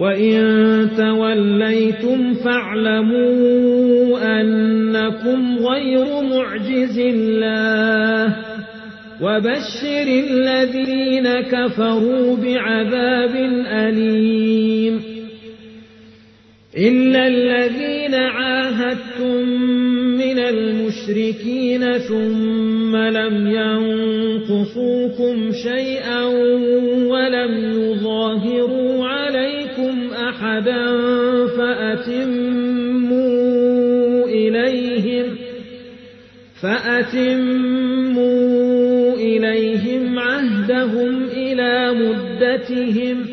وإن توليتم فاعلموا أنكم غير معجز الله وبشر الذين كفروا بعذاب أليم إلا الذين عاهدتم من المشركين ثم لم ينقصوكم شيئا ولم يظاهروا عليكم أحدا فأتموا إليهم فأتموا إليهم عهدهم إلى مدتهم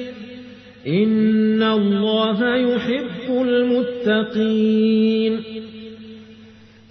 إن الله يحب المتقين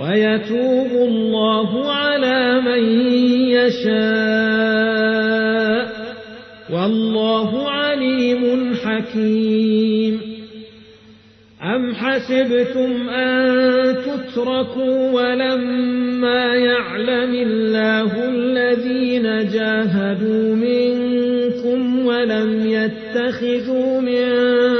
ويتوب الله على من يشاء والله عليم حكيم. أم حسبتم أن تتركوا ولما يعلم الله الذين جاهدوا منكم ولم يتخذوا من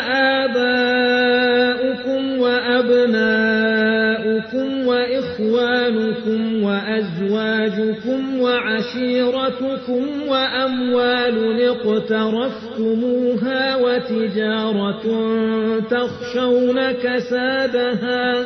وأزواجكم وعشيرتكم وأموال اقترفتموها وتجارة تخشون كسادها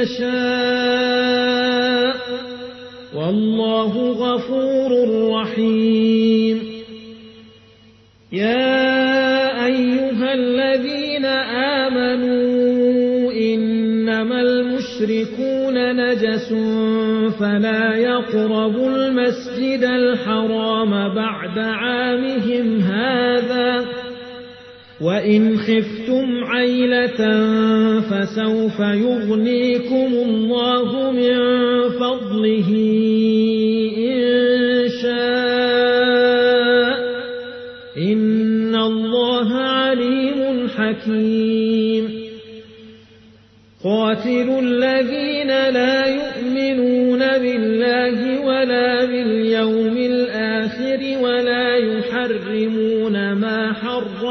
يشاء. والله غفور رحيم. يا أيها الذين آمنوا إنما المشركون نجس فلا يقربوا المسجد الحرام بعد عامهم هذا. وإن خفتم عيلة فسوف يغنيكم الله من فضله إن شاء إن الله عليم حكيم قاتلوا الذين لا يؤمنون بالله ولا باليوم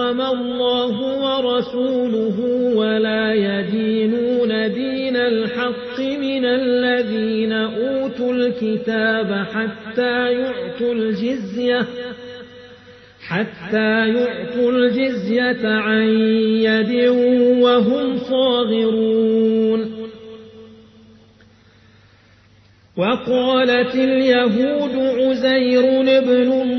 حرم الله ورسوله ولا يدينون دين الحق من الذين أوتوا الكتاب حتى يعطوا الجزية حتى يعطوا الجزية عن يد وهم صاغرون وقالت اليهود عزير ابن الله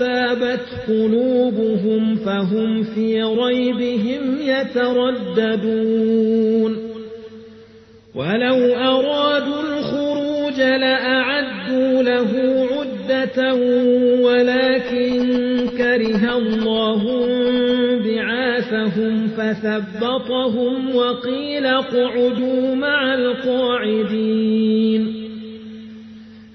وارتابت قلوبهم فهم في ريبهم يترددون. ولو أرادوا الخروج لأعدوا له عدة ولكن كره الله بعاث بعثهم فثبطهم وقيل اقعدوا مع القاعدين.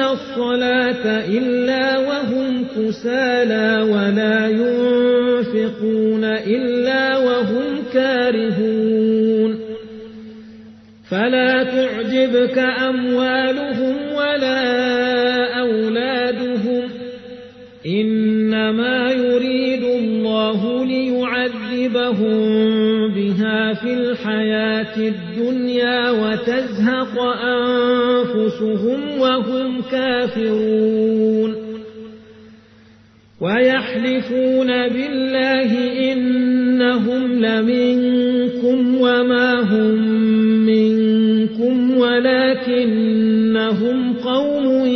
الصلاة إلا وهم كسالى ولا ينفقون إلا وهم كارهون فلا تعجبك أموالهم ولا أولادهم إنما يريد الله ليعذبهم في الحياة الدنيا وتزهق أنفسهم وهم كافرون ويحلفون بالله إنهم لمنكم وما هم منكم ولكنهم قوم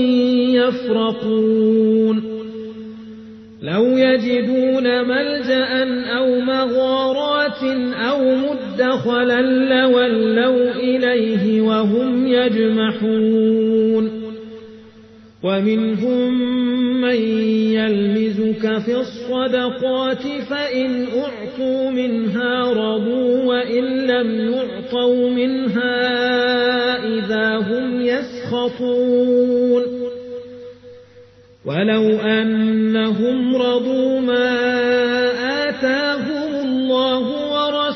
يفرقون لو يجدون ملجأ أو مغارات أو مدخلا لولوا إليه وهم يجمحون. ومنهم من يلمزك في الصدقات فإن أعطوا منها رضوا وإن لم يعطوا منها إذا هم يسخطون. ولو أنهم رضوا ما آتاهم الله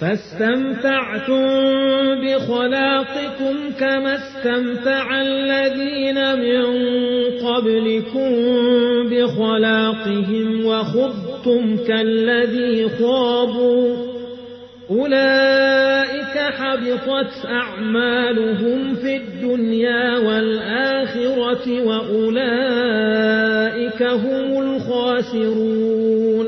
فاستمتعتم بخلاقكم كما استمتع الذين من قبلكم بخلاقهم وخضتم كالذي خاضوا. أولئك حبطت أعمالهم في الدنيا والآخرة وأولئك هم الخاسرون.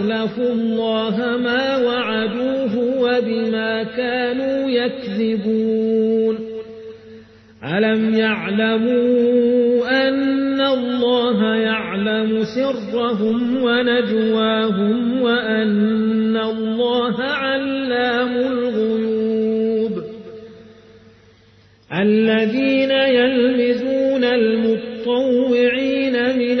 أخلفوا الله ما وعدوه وبما كانوا يكذبون. ألم يعلموا أن الله يعلم سرهم ونجواهم وأن الله علام الغيوب. الذين يلمزون المطوعين من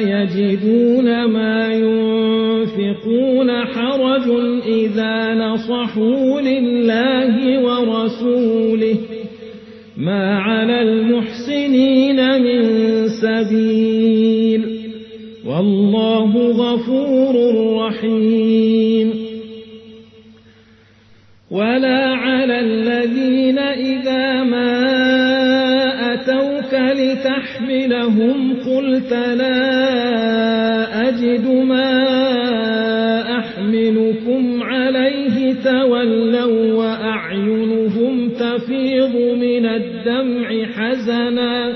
يجدون ما ينفقون حرج إذا نصحوا لله ورسوله ما على المحسنين من سبيل والله غفور رحيم. ولا على الذين إذا ما أتوك لتحملهم قلت لا أجد ما أحملكم عليه تولوا وأعينهم تفيض من الدمع حزنا.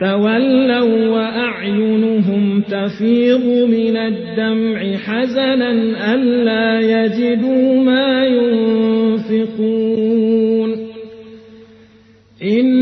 تولوا وأعينهم تفيض من الدمع حزنا ألا يجدوا ما ينفقون. إنما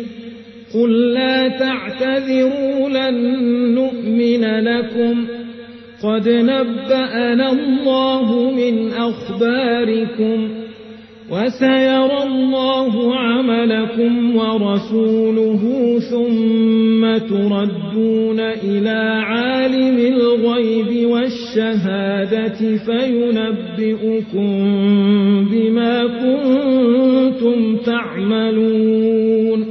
قل لا تعتذروا لن نؤمن لكم قد نبأنا الله من أخباركم وسيرى الله عملكم ورسوله ثم تردون إلى عالم الغيب والشهادة فينبئكم بما كنتم تعملون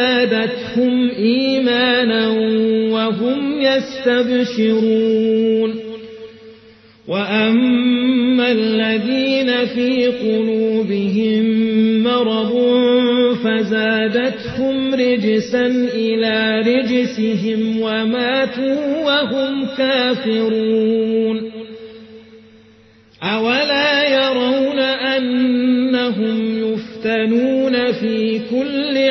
إيمانا وهم يستبشرون. وأما الذين في قلوبهم مرض فزادتهم رجسا إلى رجسهم وماتوا وهم كافرون. أولا يرون أنهم يفتنون في كل